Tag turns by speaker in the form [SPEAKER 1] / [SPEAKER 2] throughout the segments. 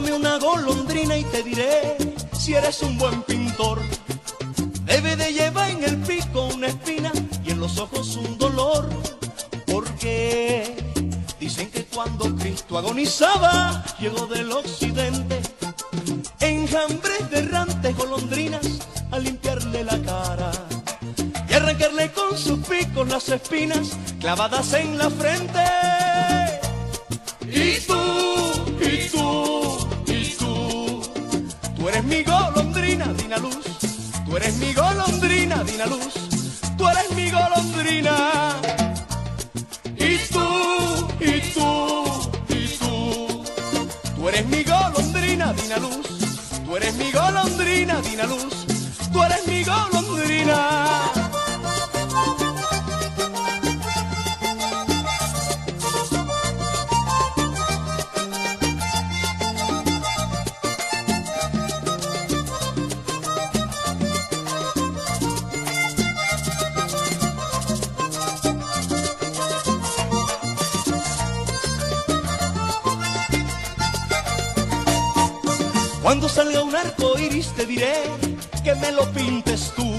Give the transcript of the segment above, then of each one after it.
[SPEAKER 1] una golondrina y te diré si eres un buen pintor. Debe de llevar en el pico una espina y en los ojos un dolor. Porque dicen que cuando Cristo agonizaba, llegó del occidente. Enjambres de errantes golondrinas a limpiarle la cara y arrancarle con sus picos las espinas clavadas en la frente. Y tú, tú eres mi golondrina, Dina Luz. Tú eres mi golondrina, Dina Luz. Tú eres mi golondrina. Y tú, y tú, y tú, tú eres mi golondrina, Dina Luz. Tú eres mi golondrina, Dina Luz. Tú eres mi golondrina. Cuando salga un arco iris te diré que me lo pintes tú.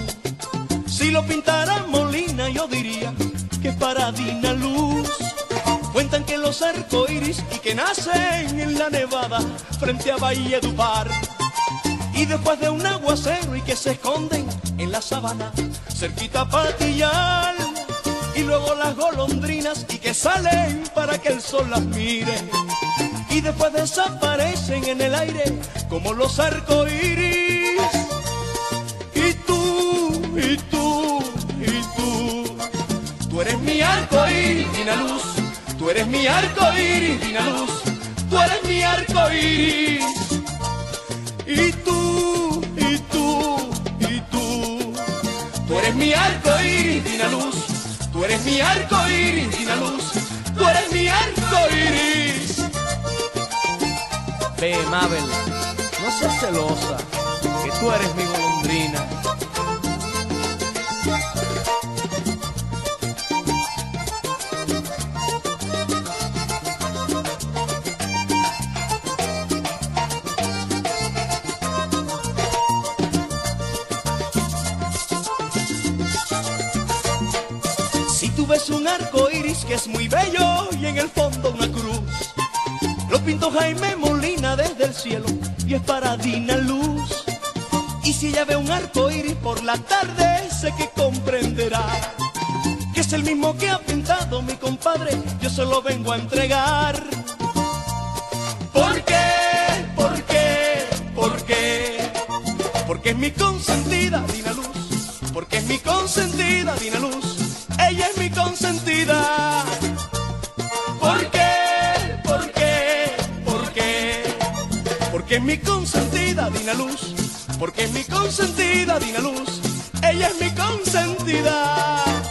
[SPEAKER 1] Si lo pintara Molina yo diría que para Dina Luz. Cuentan que los arcoíris y que nacen en la nevada frente a Bahía Dupar. Y después de un aguacero y que se esconden en la sabana cerquita a Patillal. Y luego las golondrinas y que salen para que el sol las mire. Y después desaparecen en el aire como los arcoíris. Y tú, y tú, y tú, tú eres mi arcoíris, Dina Luz. Tú eres mi arcoíris, Dina Luz. Tú eres mi arcoíris. Y tú, y tú, y tú, tú eres mi arcoíris, Dina Luz. Tú eres mi arcoíris, Dina Luz. Tú eres mi arcoíris.
[SPEAKER 2] Ve, Mabel, no seas celosa, que tú eres mi golondrina.
[SPEAKER 1] Si tú ves un arco iris que es muy bello y en el fondo una cruz, pintó Jaime Molina desde el cielo y es para Dina Luz. Y si ella ve un arco iris por la tarde, sé que comprenderá que es el mismo que ha pintado mi compadre. Yo se lo vengo a entregar. ¿Por qué? ¿Por qué? ¿Por qué? Porque es mi consentida Dina Luz. Porque es mi consentida Dina Luz. Ella es mi consentida. Es mi consentida Dina Luz. Porque es mi consentida Dina Luz. Ella es mi consentida.